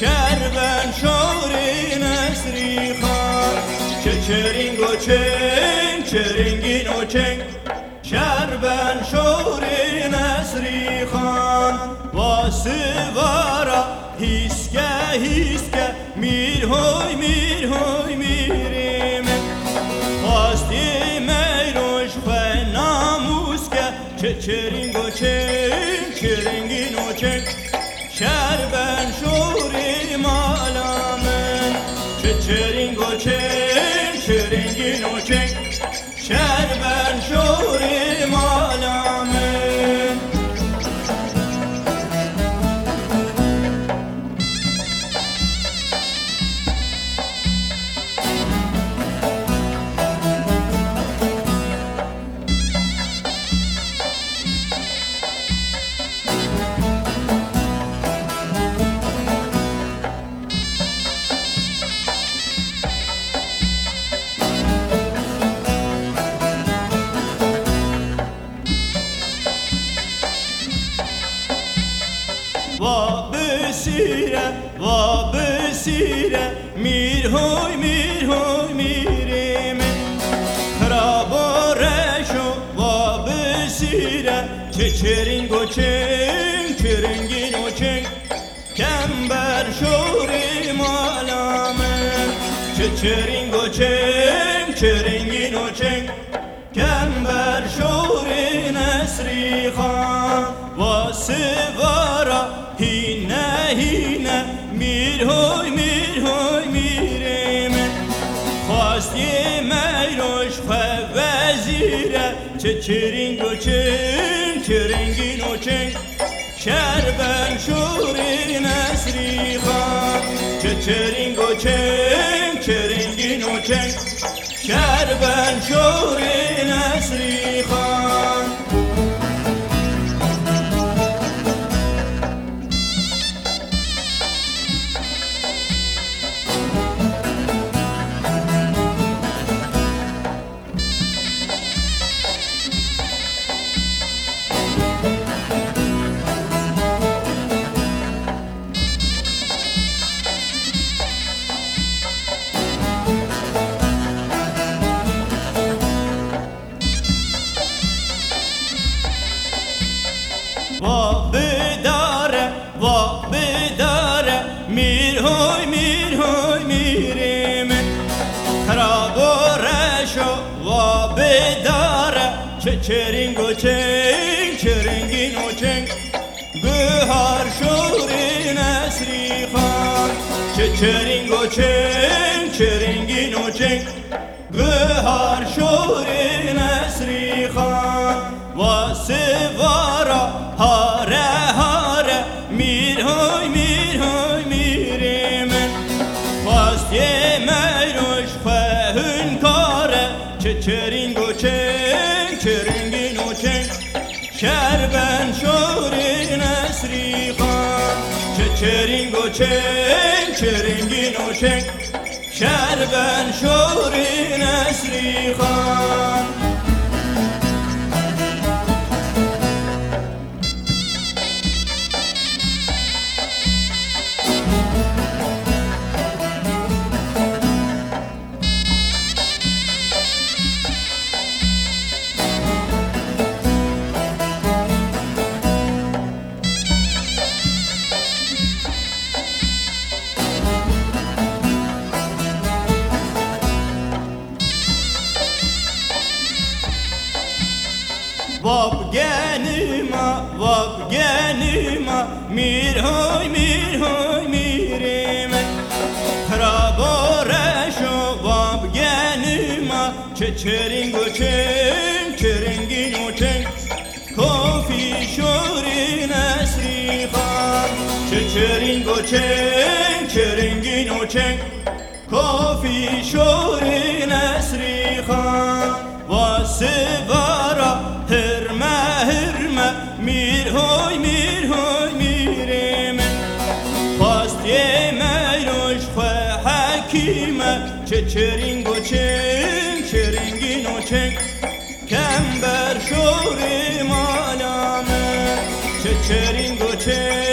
شهر نسری خان چه چرینگ و چنگ چرینگین و چنگ. شهر شور نسری خان. واسه وارا هیسکه هیسکه. میر های میر های میریم. خواستی میروش به ناموز که. چه چرینگ و چنگ چرینگین و چنگ. شربن شوری مالامن چه چرینگ و چنگ چرنگین و چنگ شربن شوری بسیره و بسیره میر های میر های میریم. خرابارشو و بسیره چه چرینگ و چنگ چرنگین و چنگ. کمبر شوری مالامن چه چرینگ و چنگ چرنگین و چنگ. کمبر شوری نسری خان. و سوارا هینه هینه میر های میر های میریم خواستی میروش خواه وزیره. چه چرینگ و چنگ چرنگین و چنگ. شربن شوری نسری خان چه چرینگ و چنگ چرنگین و چنگ. شربن شوری بداره میر های میر های خرابارشو و بداره چه چرینگ و چنگ چرنگین و چنگ بهار شوری نسری خان چه چرینگ و چنگ چرنگین و چنگ بهار شوری چنگ چرنگین و چنگ. شربن شوری نسری خان. Genima, vab genima Mir hoy, mir hoy, mirim Kraboreşo vab genima Çe çering o çeng, çerengin o çeng Kofi şorin esri khan Çe çering o çeng, çerengin o çeng Kofi şorin esri khan واسوارا هرمه هرمه میر های میر های میریم خواست یه میروش خواه حکیمه چه چرینگ و چنگ چرینگین و چنگ کمبر شوری مالامه. چه چرینگ و چنگ